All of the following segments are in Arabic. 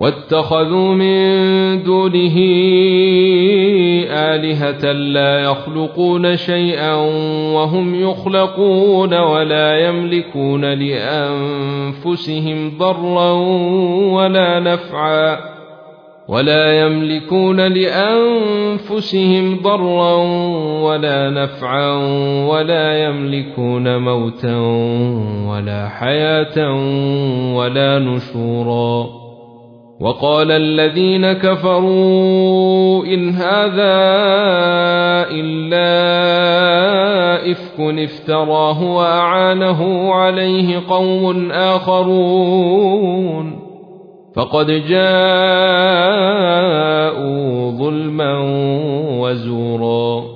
واتخذوا من دونه آلهة لا يخلقون شيئا وهم يخلقون ولا يملكون لأنفسهم ضرا ولا نفعا ولا يملكون لأنفسهم ضرا ولا نفعا ولا يملكون موتا ولا حياة ولا نشورا وقال الذين كفروا إن هذا إلا إفك افتراه وأعانه عليه قوم آخرون. فقد جاءوا ظلما وزورا.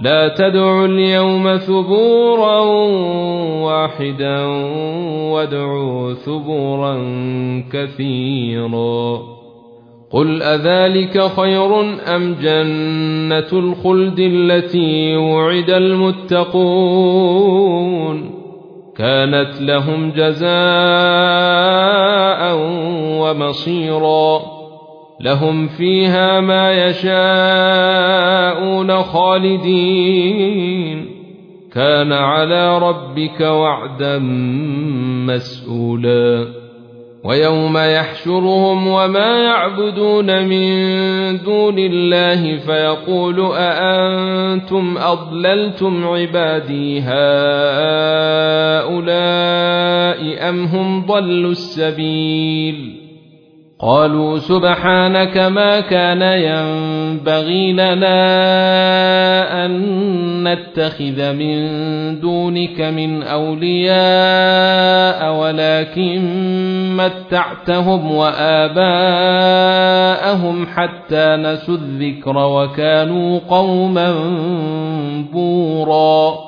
لا تدعوا اليوم ثبورا واحدا وادعوا ثبورا كثيرا. قل أذلك خير أم جنة الخلد التي وعد المتقون؟ كانت لهم جزاء ومصيرا. لهم فيها ما يشاءون خالدين. كان على ربك وعدا مسئولا ويوم يحشرهم وما يعبدون من دون الله فيقول أأنتم أضللتم عبادي هؤلاء أم هم ضلوا السبيل؟ قالوا سبحانك ما كان ينبغي لنا أن نتخذ من دونك من أولياء ولكن متعتهم وآباءهم حتى نسوا الذكر وكانوا قوما بورا.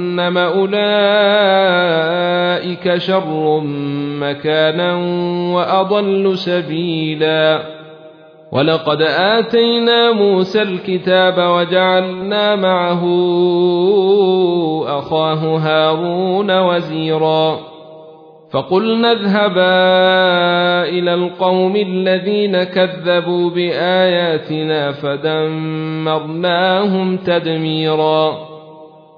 أولئك شر مكانا وأضل سبيلا. ولقد آتينا موسى الكتاب وجعلنا معه أخاه هارون وزيرا. فقلنا اذهبا إلى القوم الذين كذبوا بآياتنا فدمرناهم تدميرا.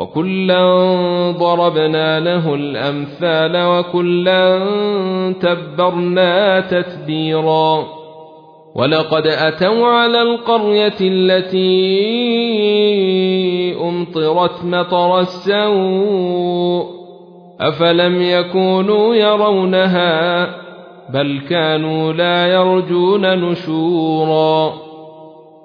وكلا ضربنا له الامثال وكلا تبرنا تتبيرا ولقد اتوا على القريه التي امطرت مطر السوء افلم يكونوا يرونها بل كانوا لا يرجون نشورا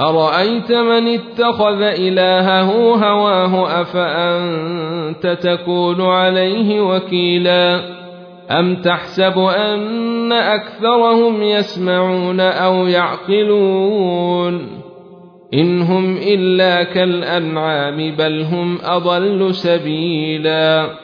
أرأيت من اتخذ إلهه هواه أفأنت تكون عليه وكيلا أم تحسب أن أكثرهم يسمعون أو يعقلون إن هم إلا كالأنعام بل هم أضل سبيلا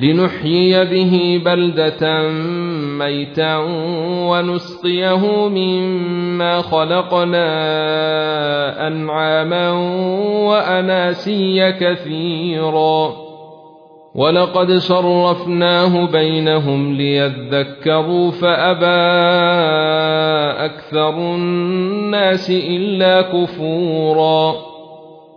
لنحيي به بلدة ميتا ونسقيه مما خلقنا أنعاما وأناسيا كثيرا ولقد صرفناه بينهم ليذكروا فأبى أكثر الناس إلا كفورا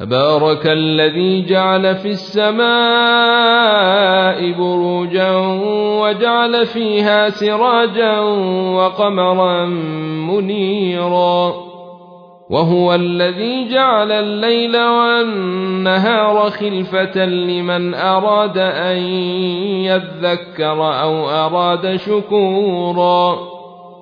تبارك الذي جعل في السماء بروجا وجعل فيها سراجا وقمرا منيرا. وهو الذي جعل الليل والنهار خلفة لمن أراد أن يذكر أو أراد شكورا.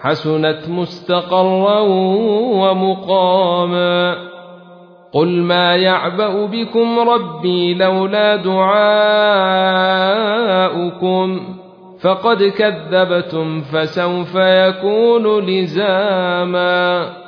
حسنت مستقرا ومقاما. قل ما يعبأ بكم ربي لولا دعاؤكم فقد كذبتم فسوف يكون لزاما.